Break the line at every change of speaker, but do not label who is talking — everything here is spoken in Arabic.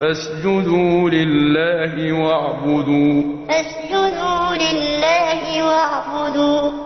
فاسجدوا لله واعبدوا.
فاسجدوا لله واعبدوا.